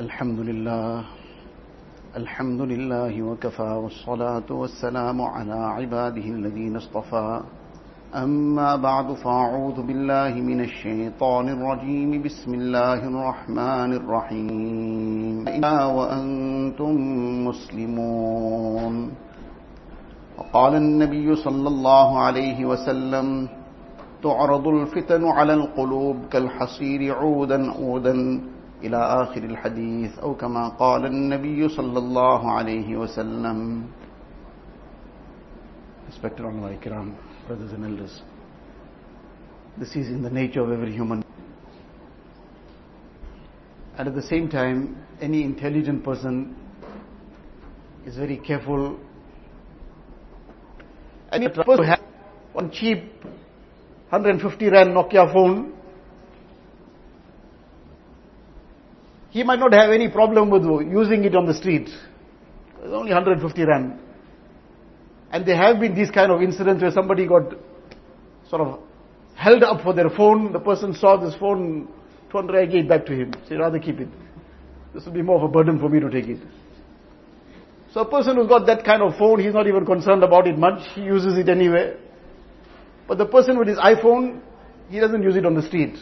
الحمد لله الحمد لله وكفى والصلاة والسلام على عباده الذين اصطفى. أما بعد فأعوذ بالله من الشيطان الرجيم. بسم الله الرحمن الرحيم. وأنتم مسلمون. وقال النبي صلى الله عليه وسلم تعرض الفتن على القلوب كالحصير عودا عودا. إلى آخر الحديث أو كما قال النبي صلى الله عليه وسلم Respected Honorable Kiram, brothers and elders, this is in the nature of every human. And at the same time, any intelligent person is very careful. Any person who has one cheap 150 rand Nokia phone, he might not have any problem with using it on the street. It's only 150 rand. And there have been these kind of incidents where somebody got sort of held up for their phone. The person saw this phone, 200 I gave back to him. Say, rather keep it. This would be more of a burden for me to take it. So a person who's got that kind of phone, he's not even concerned about it much. He uses it anyway. But the person with his iPhone, he doesn't use it on the street.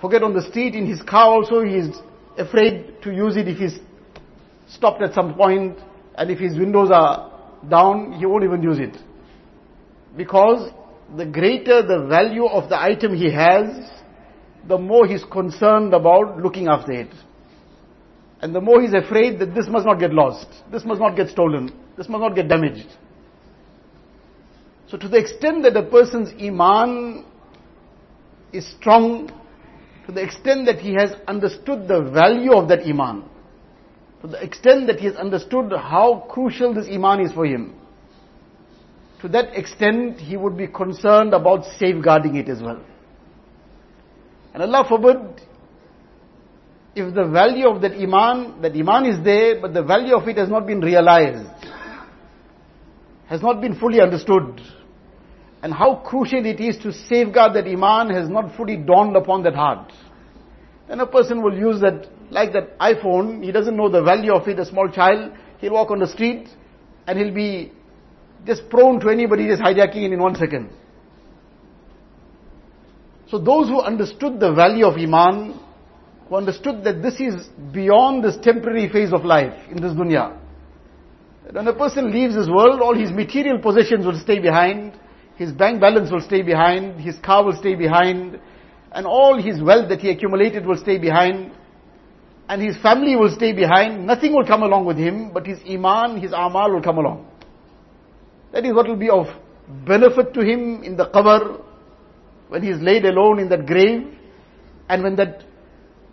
Forget on the street, in his car also, he is afraid to use it if he's stopped at some point and if his windows are down, he won't even use it. Because the greater the value of the item he has, the more he's concerned about looking after it. And the more he's afraid that this must not get lost, this must not get stolen, this must not get damaged. So to the extent that a person's iman is strong, to the extent that he has understood the value of that iman, to the extent that he has understood how crucial this iman is for him, to that extent he would be concerned about safeguarding it as well. And Allah forbid, if the value of that iman, that iman is there, but the value of it has not been realized, has not been fully understood, and how crucial it is to safeguard that iman has not fully dawned upon that heart. Then a person will use that, like that iPhone, he doesn't know the value of it, a small child, he'll walk on the street, and he'll be just prone to anybody just hijacking it in one second. So those who understood the value of Iman, who understood that this is beyond this temporary phase of life in this dunya. When a person leaves this world, all his material possessions will stay behind, his bank balance will stay behind, his car will stay behind, and all his wealth that he accumulated will stay behind, and his family will stay behind, nothing will come along with him, but his iman, his amal will come along. That is what will be of benefit to him in the qabr, when he is laid alone in that grave, and when that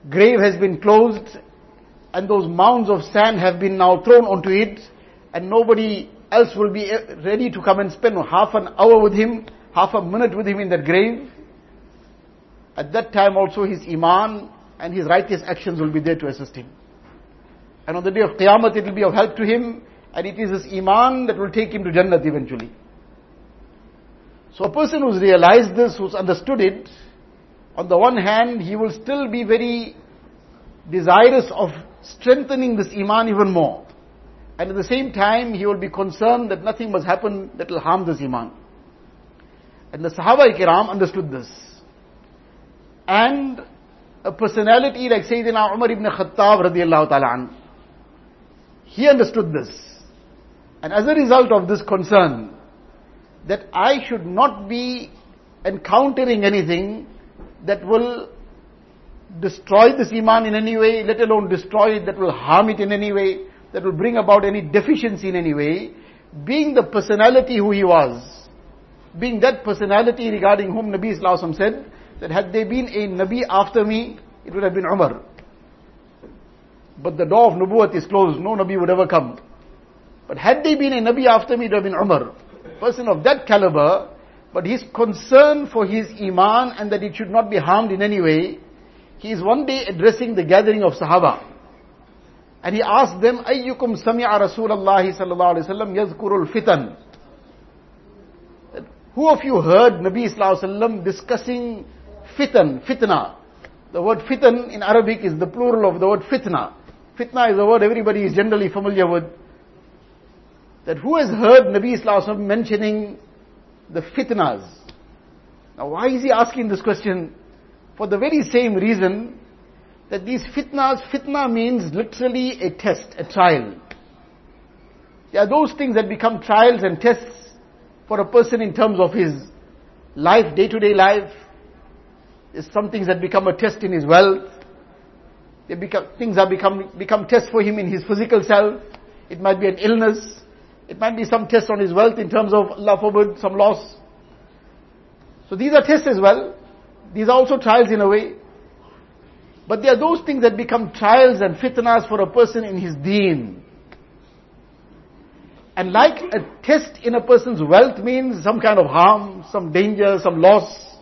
grave has been closed, and those mounds of sand have been now thrown onto it, and nobody else will be eh, ready to come and spend half an hour with him, half a minute with him in that grave. At that time also his iman and his righteous actions will be there to assist him. And on the day of Qiyamah it will be of help to him and it is his iman that will take him to Jannat eventually. So a person who's realized this, who's understood it, on the one hand he will still be very desirous of strengthening this iman even more. And at the same time, he will be concerned that nothing must happen that will harm this iman. And the Sahaba Kiram understood this. And a personality like Sayyidina Umar ibn Khattab radiallahu ta'ala he understood this. And as a result of this concern, that I should not be encountering anything that will destroy this iman in any way, let alone destroy it, that will harm it in any way, that will bring about any deficiency in any way, being the personality who he was, being that personality regarding whom Nabi Islam said, that had there been a Nabi after me, it would have been Umar. But the door of Nubuwwat is closed, no Nabi would ever come. But had there been a Nabi after me, it would have been Umar. Person of that caliber, but his concern for his Iman and that it should not be harmed in any way, he is one day addressing the gathering of Sahaba. And he asked them, Ayyukum sami'a Rasulullah sallallahu alayhi wa sallam yazkurul fitan. Who of you heard Nabi sallallahu sallam discussing fitan, fitna? The word fitan in Arabic is the plural of the word fitna. Fitna is a word everybody is generally familiar with. That who has heard Nabi Sallallahu mentioning the fitnas? Now why is he asking this question? For the very same reason that these fitnas, fitna means literally a test, a trial. There are those things that become trials and tests for a person in terms of his life, day-to-day life. There's some things that become a test in his wealth. They become, things are become, become tests for him in his physical self. It might be an illness. It might be some test on his wealth in terms of, Allah forbid, some loss. So these are tests as well. These are also trials in a way. But there are those things that become trials and fitnas for a person in his deen. And like a test in a person's wealth means some kind of harm, some danger, some loss.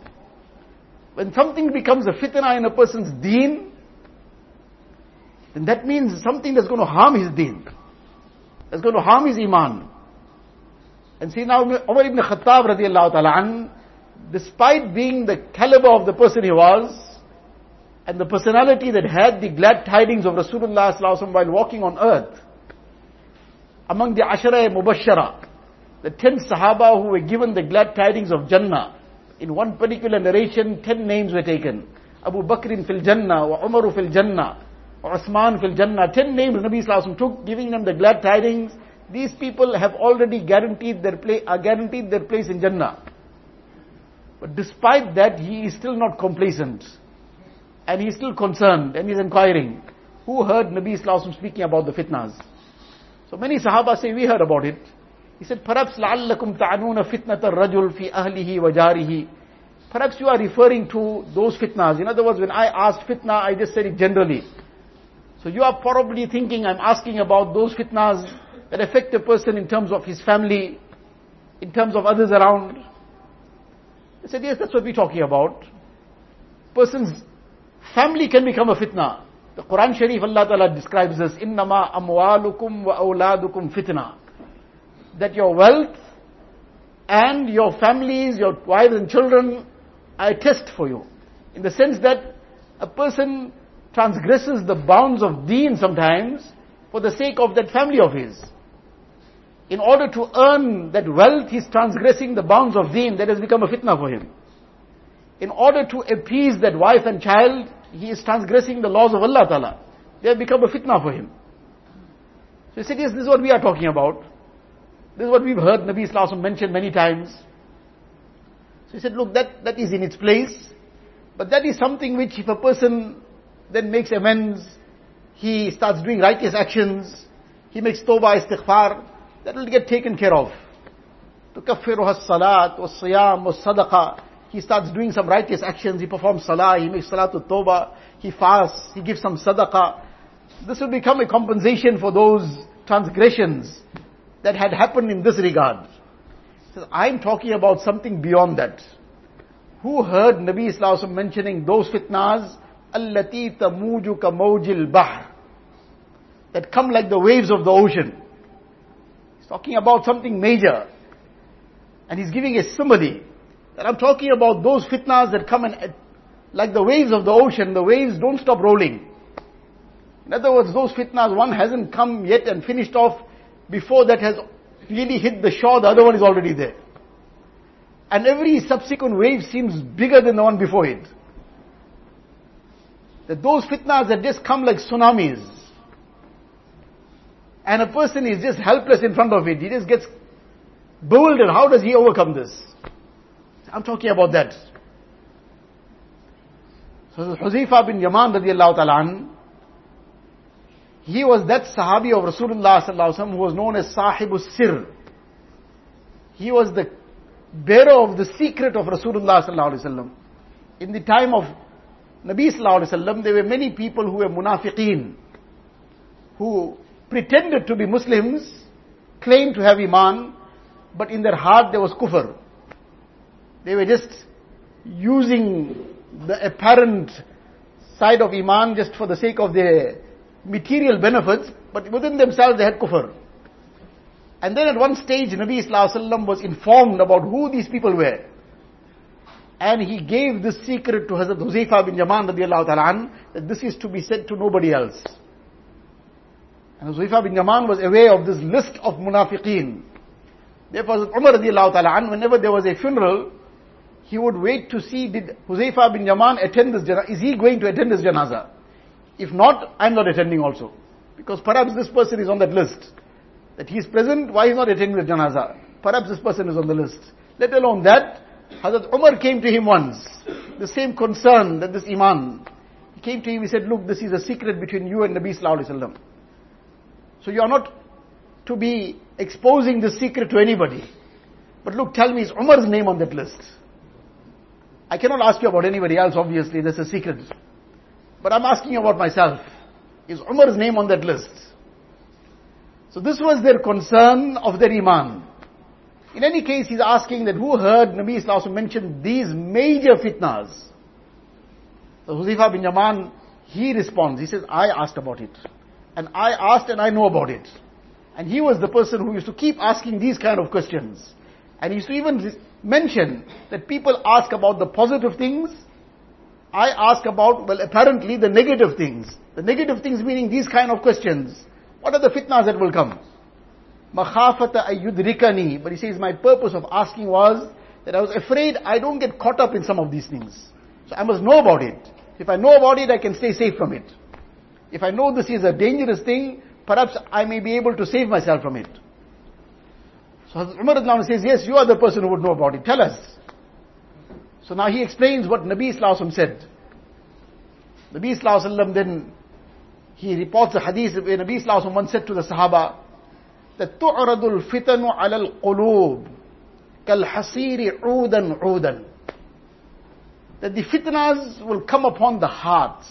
When something becomes a fitna in a person's deen, then that means something that's going to harm his deen. That's going to harm his iman. And see now Umar ibn Khattab radiallahu ta'ala despite being the caliber of the person he was, and the personality that had the glad tidings of Rasulullah while walking on earth, among the Ashara Mubashara, the ten Sahaba who were given the glad tidings of Jannah, in one particular narration, ten names were taken. Abu Bakr fil Jannah, wa Umar fil Jannah, wa Usman fil Jannah. Ten names Nabi Sallallahu took, giving them the glad tidings. These people have already guaranteed their place, are uh, guaranteed their place in Jannah. But despite that, he is still not complacent. And he is still concerned and he is inquiring. Who heard Nabi Sallallahu speaking about the fitnas? So many Sahaba say, we heard about it. He said, perhaps لَعَلَّكُمْ تَعْنُونَ فِتْنَةَ الرَّجُلِ فِي أَهْلِهِ وَجَارِهِ Perhaps you are referring to those fitnas. In other words, when I asked fitna, I just said it generally. So you are probably thinking I'm asking about those fitnas that affect a person in terms of his family, in terms of others around. I said, yes, that's what we're talking about. Person's family can become a fitna. The Quran Sharif Allah Ta'ala describes this, إِنَّمَا أَمْوَالُكُمْ وَأَوْلَادُكُمْ fitna. That your wealth and your families, your wives and children are a test for you. In the sense that a person transgresses the bounds of deen sometimes for the sake of that family of his. In order to earn that wealth, he's transgressing the bounds of deen that has become a fitna for him. In order to appease that wife and child, he is transgressing the laws of Allah Ta'ala. They have become a fitna for him. So he said, yes, this is what we are talking about. This is what we've heard Nabi Islam mentioned many times. So he said, look, that, that is in its place, but that is something which if a person then makes amends, he starts doing righteous actions, he makes tawbah, istighfar, that will get taken care of. To has salat, was siyam, was. He starts doing some righteous actions, he performs salah, he makes salat with tawbah, he fasts, he gives some sadaqah. This will become a compensation for those transgressions that had happened in this regard. So I'm talking about something beyond that. Who heard Nabi Sallallahu mentioning those fitnas? Allati tamuju ka mawjil bahr. That come like the waves of the ocean. He's talking about something major. And he's giving a simile. That I'm talking about those fitnas that come and, like the waves of the ocean, the waves don't stop rolling. In other words, those fitnas, one hasn't come yet and finished off before that has really hit the shore, the other one is already there. And every subsequent wave seems bigger than the one before it. That those fitnas that just come like tsunamis. And a person is just helpless in front of it. He just gets bewildered. How does he overcome this? I'm talking about that. So Huzaifa bin Yaman radiallahu ta'ala he was that Sahabi of Rasulullah who was known as Sahibus Sir. He was the bearer of the secret of Rasulullah In the time of Nabi sallallahu there were many people who were munafiqeen, who pretended to be Muslims, claimed to have iman, but in their heart there was kufr. They were just using the apparent side of Iman just for the sake of their material benefits, but within themselves they had kufr. And then at one stage Nabi Wasallam was informed about who these people were. And he gave this secret to Hazrat Huzaifa bin Yaman radiallahu ta'ala that this is to be said to nobody else. And Huzaifa bin Yaman was aware of this list of munafiqeen. Therefore, Umar radiallahu ta'ala whenever there was a funeral, he would wait to see did Huzaifa bin Yaman attend this janazah, is he going to attend this janazah? If not, I'm not attending also. Because perhaps this person is on that list. That he is present, why is not attending the janaza? Perhaps this person is on the list. Let alone that, Hazrat Umar came to him once. The same concern that this Iman. He came to him, he said, look, this is a secret between you and Nabi Sallallahu Alaihi Wasallam. So you are not to be exposing this secret to anybody. But look, tell me, is Umar's name on that list? I cannot ask you about anybody else, obviously, that's a secret. But I'm asking about myself. Is Umar's name on that list? So this was their concern of their Iman. In any case, he's asking that who heard Nabi Islam mention these major fitnas? So Huzaifa bin Yaman, he responds, he says, I asked about it. And I asked and I know about it. And he was the person who used to keep asking these kind of questions. And he used to even mention that people ask about the positive things. I ask about, well, apparently the negative things. The negative things meaning these kind of questions. What are the fitnas that will come? Makhafata ayyudrikani. But he says, my purpose of asking was that I was afraid I don't get caught up in some of these things. So I must know about it. If I know about it, I can stay safe from it. If I know this is a dangerous thing, perhaps I may be able to save myself from it. So Umar says, yes, you are the person who would know about it. Tell us. So now he explains what Nabi Islam said. Nabi Islam then, he reports a hadith where Nabi Islam once said to the Sahaba, that تعرض الفتن على القلوب كالحصير عودا عودا that the fitnas will come upon the hearts.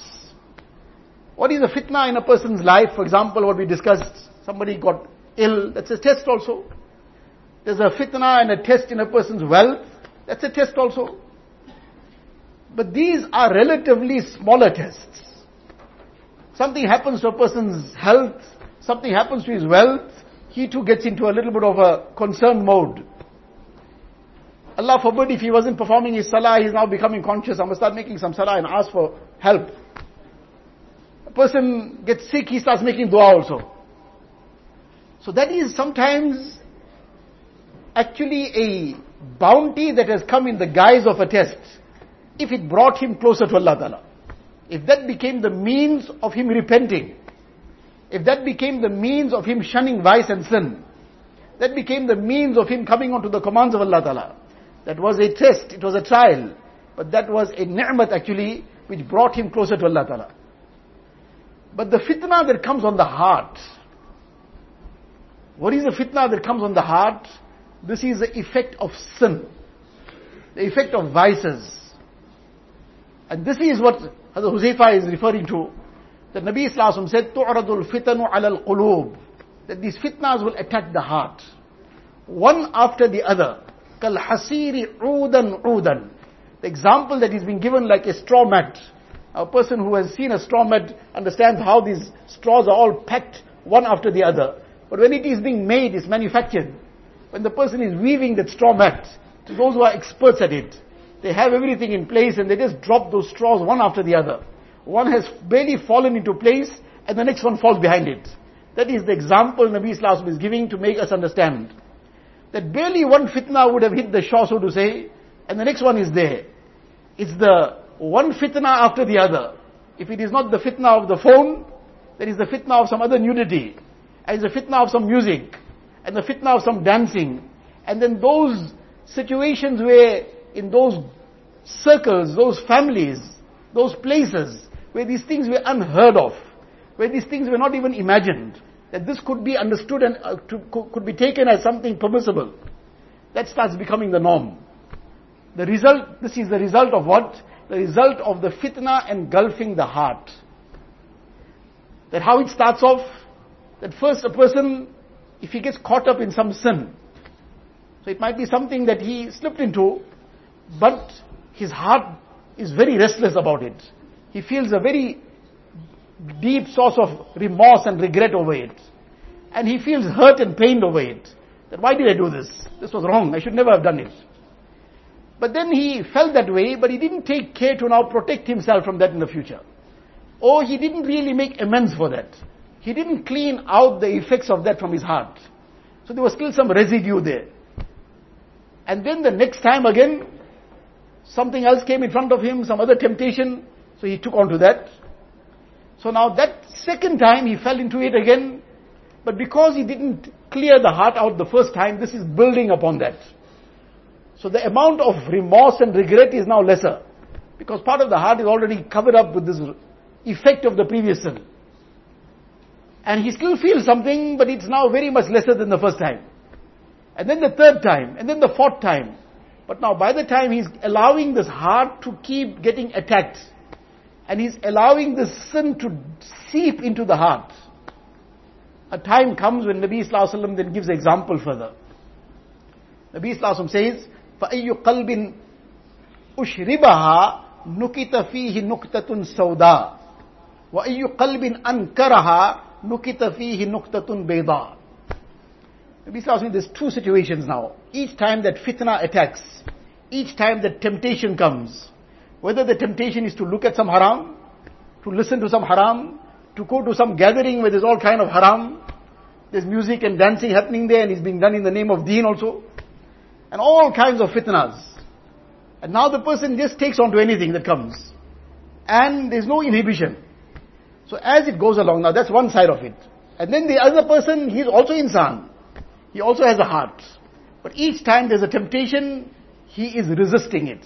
What is a fitna in a person's life? For example, what we discussed, somebody got ill, that's a test also. There's a fitna and a test in a person's wealth, that's a test also. But these are relatively smaller tests. Something happens to a person's health, something happens to his wealth, he too gets into a little bit of a concern mode. Allah forbid if he wasn't performing his salah, he's now becoming conscious. I must start making some salah and ask for help. A person gets sick, he starts making dua also. So that is sometimes actually a bounty that has come in the guise of a test. If it brought him closer to Allah Ta'ala. If that became the means of him repenting if that became the means of him shunning vice and sin, that became the means of him coming onto the commands of Allah Ta'ala. That was a test, it was a trial, but that was a ni'mat actually, which brought him closer to Allah Ta'ala. But the fitna that comes on the heart, what is the fitna that comes on the heart? This is the effect of sin, the effect of vices. And this is what Hazrat Huzaifa is referring to the Nabi Islam said, تُعْرَضُ الْفِتَنُ عَلَى الْقُلُوبِ That these fitnas will attack the heart. One after the other. كَالْحَسِيرِ عُودًا عُودًا The example that is being given like a straw mat. A person who has seen a straw mat understands how these straws are all packed one after the other. But when it is being made, it's manufactured. When the person is weaving that straw mat, to those who are experts at it, they have everything in place and they just drop those straws one after the other. One has barely fallen into place and the next one falls behind it. That is the example Nabi Islam is giving to make us understand. That barely one fitna would have hit the shore, so to say, and the next one is there. It's the one fitna after the other. If it is not the fitna of the phone, there is the fitna of some other nudity, and the fitna of some music, and the fitna of some dancing, and then those situations where in those circles, those families, those places, where these things were unheard of, where these things were not even imagined, that this could be understood and uh, to, could be taken as something permissible. That starts becoming the norm. The result, this is the result of what? The result of the fitna engulfing the heart. That how it starts off, that first a person, if he gets caught up in some sin, so it might be something that he slipped into, but his heart is very restless about it he feels a very deep source of remorse and regret over it. And he feels hurt and pained over it. That why did I do this? This was wrong. I should never have done it. But then he felt that way, but he didn't take care to now protect himself from that in the future. Or he didn't really make amends for that. He didn't clean out the effects of that from his heart. So there was still some residue there. And then the next time again, something else came in front of him, some other temptation, so he took on to that. So now that second time he fell into it again, but because he didn't clear the heart out the first time, this is building upon that. So the amount of remorse and regret is now lesser. Because part of the heart is already covered up with this effect of the previous sin. And he still feels something, but it's now very much lesser than the first time. And then the third time, and then the fourth time. But now by the time he's allowing this heart to keep getting attacked, and he's allowing this sin to seep into the heart, a time comes when Nabi Sallallahu then gives example further. Nabi Sallallahu says, فأي قلب أشربها نكت فيه نكتة سوداء وأي قلب أنكرها نكت فيه نكتة بيضاء Sallallahu there's two situations now. Each time that fitna attacks, each time that temptation comes, whether the temptation is to look at some haram, to listen to some haram, to go to some gathering where there's all kind of haram, there's music and dancing happening there and it's being done in the name of deen also and all kinds of fitnas. And now the person just takes on to anything that comes. And there's no inhibition. So as it goes along, now that's one side of it. And then the other person, he's also insan. He also has a heart. But each time there's a temptation, he is resisting it.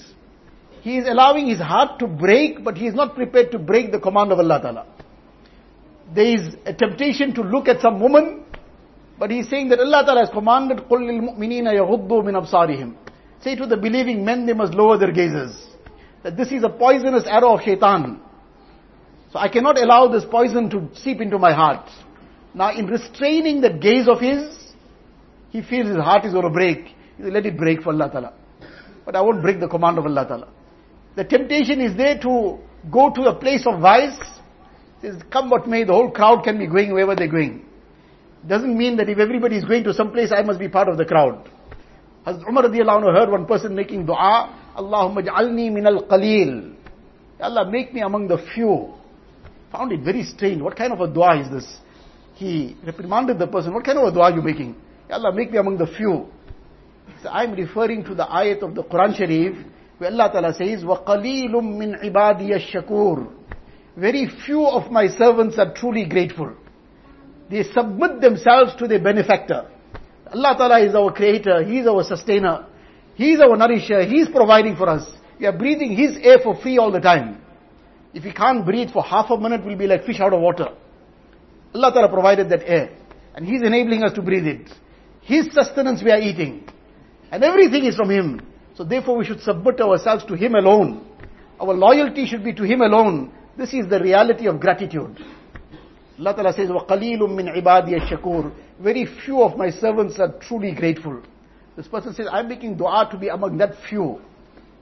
He is allowing his heart to break, but he is not prepared to break the command of Allah Ta'ala. There is a temptation to look at some woman, but he's saying that Allah Ta'ala has commanded, قُلْ لِلْمُؤْمِنِينَ يَغُضُّوا مِنْ أَبْصَارِهِمْ Say to the believing men, they must lower their gazes. That this is a poisonous arrow of shaitan. So I cannot allow this poison to seep into my heart. Now in restraining the gaze of his, he feels his heart is going to break. He says, let it break for Allah Ta'ala. But I won't break the command of Allah Ta'ala. The temptation is there to go to a place of vice. Says, come what may, the whole crowd can be going wherever they're going doesn't mean that if everybody is going to some place, I must be part of the crowd. Hazrat Umar radiallahu anhu heard one person making dua, Allahumma ja'alni min al-qaleel. Allah, make me among the few. Found it very strange. What kind of a dua is this? He reprimanded the person, what kind of a dua are you making? Allah, make me among the few. So I'm referring to the ayat of the Quran Sharif, where Allah Ta'ala says, وَقَلِيلٌ مِّنْ عِبَادِيَ الشَّكُورِ Very few of my servants are truly grateful they submit themselves to their benefactor. Allah Ta'ala is our creator, He is our sustainer, He is our nourisher, He is providing for us. We are breathing His air for free all the time. If we can't breathe for half a minute, we'll be like fish out of water. Allah Ta'ala provided that air. And He's enabling us to breathe it. His sustenance we are eating. And everything is from Him. So therefore we should submit ourselves to Him alone. Our loyalty should be to Him alone. This is the reality of gratitude. Allah Ta'ala says, وَقَلِيلٌ مِّنْ عِبَادِيَ الشَّكُورِ Very few of my servants are truly grateful. This person says, I'm making dua to be among that few.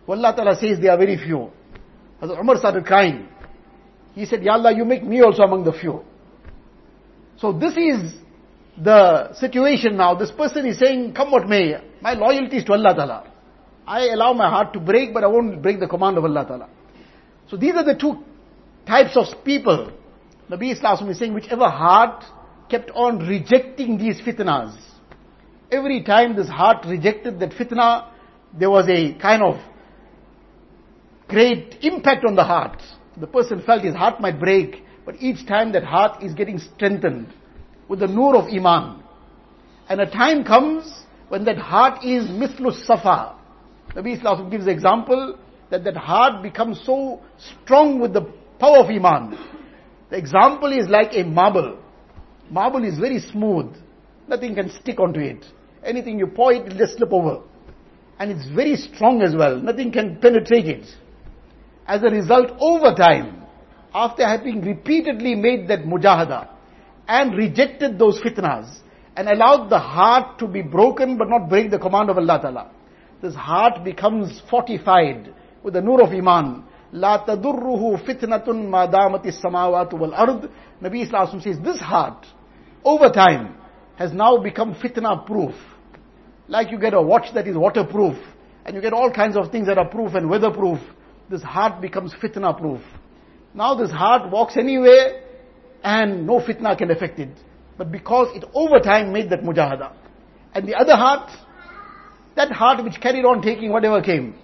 Well, Allah Ta'ala says they are very few. Hazrat Umar started crying. He said, Ya Allah, you make me also among the few. So this is the situation now. This person is saying, come what may, my loyalty is to Allah Ta'ala. I allow my heart to break, but I won't break the command of Allah Ta'ala. So these are the two types of people Nabi Islam is saying whichever heart kept on rejecting these fitnas, every time this heart rejected that fitna, there was a kind of great impact on the heart. The person felt his heart might break, but each time that heart is getting strengthened with the nur of Iman. And a time comes when that heart is mithlus safa. Nabi Islam gives the example that that heart becomes so strong with the power of Iman the example is like a marble. Marble is very smooth. Nothing can stick onto it. Anything you pour it, will just slip over. And it's very strong as well. Nothing can penetrate it. As a result, over time, after having repeatedly made that mujahada and rejected those fitnas and allowed the heart to be broken but not break the command of Allah Ta'ala, this heart becomes fortified with the nur of Iman La tadurruhu fitnatun ma damati samawatu wal ard. Nabi Islam says this heart, over time, has now become fitna proof. Like you get a watch that is waterproof, and you get all kinds of things that are proof and weatherproof. This heart becomes fitna proof. Now this heart walks anywhere and no fitna can affect it. But because it over time made that mujahada. And the other heart, that heart which carried on taking whatever came.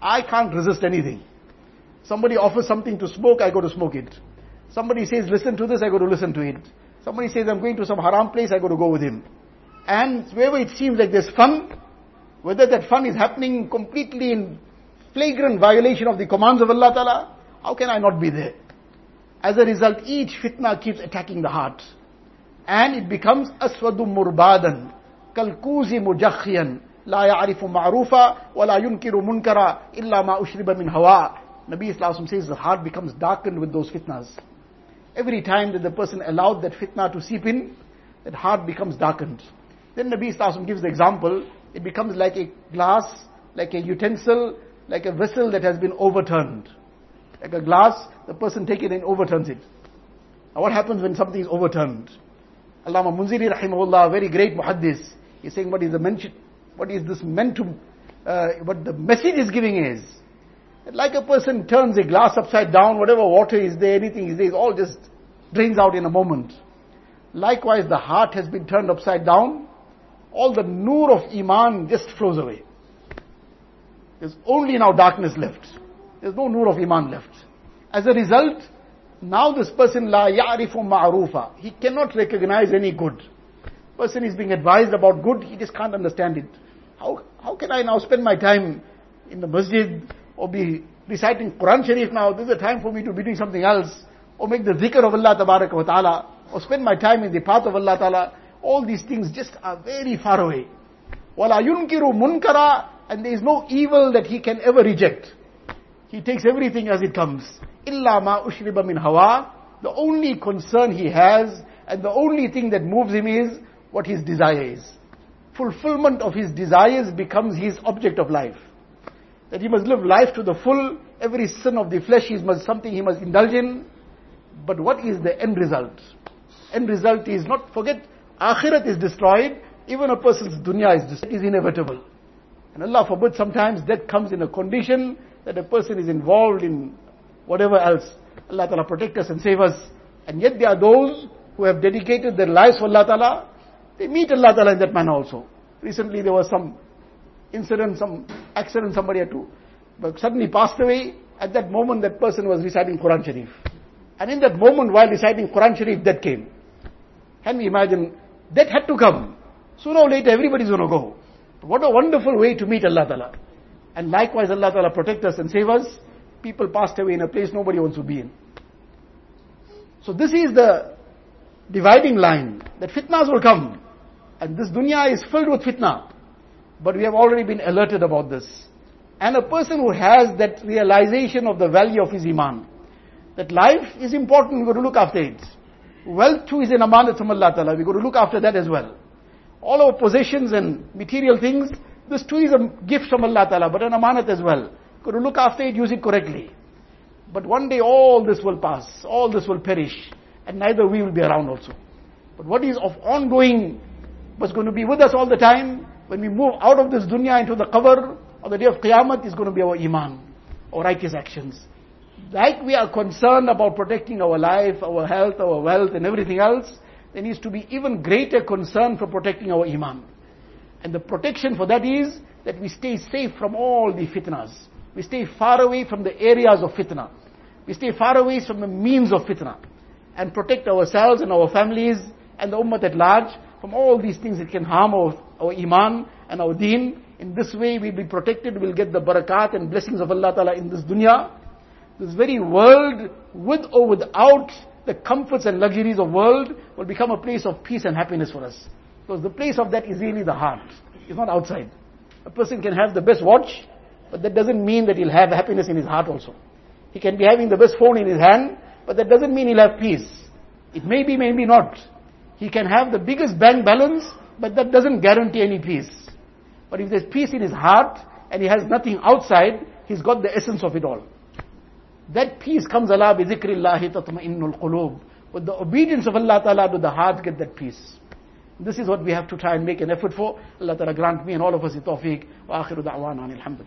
I can't resist anything. Somebody offers something to smoke, I go to smoke it. Somebody says, listen to this, I go to listen to it. Somebody says, I'm going to some haram place, I go to go with him. And wherever it seems like there's fun, whether that fun is happening completely in flagrant violation of the commands of Allah Ta'ala, how can I not be there? As a result, each fitna keeps attacking the heart. And it becomes aswadu murbadan, kalkuzi mujakhiyan, la ya'rifu ma'rufa, wa la yunkiru munkara, illa ma ushriba min hawa. Nabi Islam says the heart becomes darkened with those fitnas. Every time that the person allowed that fitna to seep in, that heart becomes darkened. Then Nabi Islam gives the example, it becomes like a glass, like a utensil, like a vessel that has been overturned. Like a glass, the person takes it and overturns it. Now what happens when something is overturned? Allama Munziri rahimahullah, very great muhaddis, he's saying what is the mention, what is this meant to, uh, what the message is giving is, like a person turns a glass upside down, whatever water is there, anything is there, it all just drains out in a moment. Likewise, the heart has been turned upside down, all the nur of Iman just flows away. There's only now darkness left. There's no nur of Iman left. As a result, now this person la ya'rifu ma'rufa. He cannot recognize any good. Person is being advised about good, he just can't understand it. How, how can I now spend my time in the masjid or be reciting Quran Sharif now? This is a time for me to be doing something else. Or make the dhikr of Allah wa ta'ala. Or spend my time in the path of Allah ta'ala. All these things just are very far away. Wala yunkiru munkara, and there is no evil that he can ever reject. He takes everything as it comes. Illa ma ushriba min hawa. The only concern he has, and the only thing that moves him is what his desire is. Fulfillment of his desires becomes his object of life. That he must live life to the full, every sin of the flesh is must, something he must indulge in. But what is the end result? End result is not, forget Akhirat is destroyed, even a person's dunya is destroyed, is inevitable. And Allah forbid sometimes that comes in a condition that a person is involved in whatever else. Allah Ta'ala protect us and save us. And yet there are those who have dedicated their lives for Allah Ta'ala. They meet Allah Ta'ala in that manner also. Recently there was some incident, some accident, somebody had to, but suddenly passed away. At that moment that person was reciting Quran Sharif. And in that moment while reciting Quran Sharif, that came. Can we imagine that had to come. Sooner or later, everybody's going to go. What a wonderful way to meet Allah Ta'ala. And likewise, Allah Ta'ala protect us and save us. People passed away in a place nobody wants to be in. So this is the dividing line, that fitnas will come. And this dunya is filled with fitna. But we have already been alerted about this. And a person who has that realization of the value of his iman, that life is important, we've got to look after it. Wealth too is an amanat from Allah Ta'ala. We've got to look after that as well. All our possessions and material things, this too is a gift from Allah Ta'ala, but an amanat as well. To look after it, use it correctly. But one day all this will pass, all this will perish, and neither we will be around also. But what is of ongoing, what's going to be with us all the time, when we move out of this dunya into the qabr, on the day of Qiyamah, is going to be our iman, our righteous actions like we are concerned about protecting our life, our health, our wealth, and everything else, there needs to be even greater concern for protecting our iman. And the protection for that is that we stay safe from all the fitnas. We stay far away from the areas of fitna. We stay far away from the means of fitna. And protect ourselves and our families and the ummah at large from all these things that can harm our, our iman and our deen. In this way we'll be protected, we'll get the barakat and blessings of Allah Ta'ala in this dunya this very world, with or without the comforts and luxuries of world, will become a place of peace and happiness for us. Because the place of that is really the heart. It's not outside. A person can have the best watch, but that doesn't mean that he'll have happiness in his heart also. He can be having the best phone in his hand, but that doesn't mean he'll have peace. It may be, maybe not. He can have the biggest bank balance, but that doesn't guarantee any peace. But if there's peace in his heart, and he has nothing outside, he's got the essence of it all. That peace comes Allah bi dhikrillahi tatma'innul qulub. With the obedience of Allah Ta'ala do the heart get that peace. This is what we have to try and make an effort for. Allah Ta'ala grant me and all of us the tawfiq. Wa akhiru da'wana alhamdulillah.